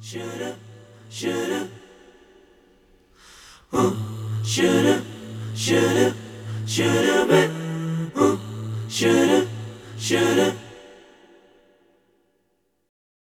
Shoulda, shoulda, ooh, shoulda, shoulda, shoulda been, ooh, shoulda, shoulda.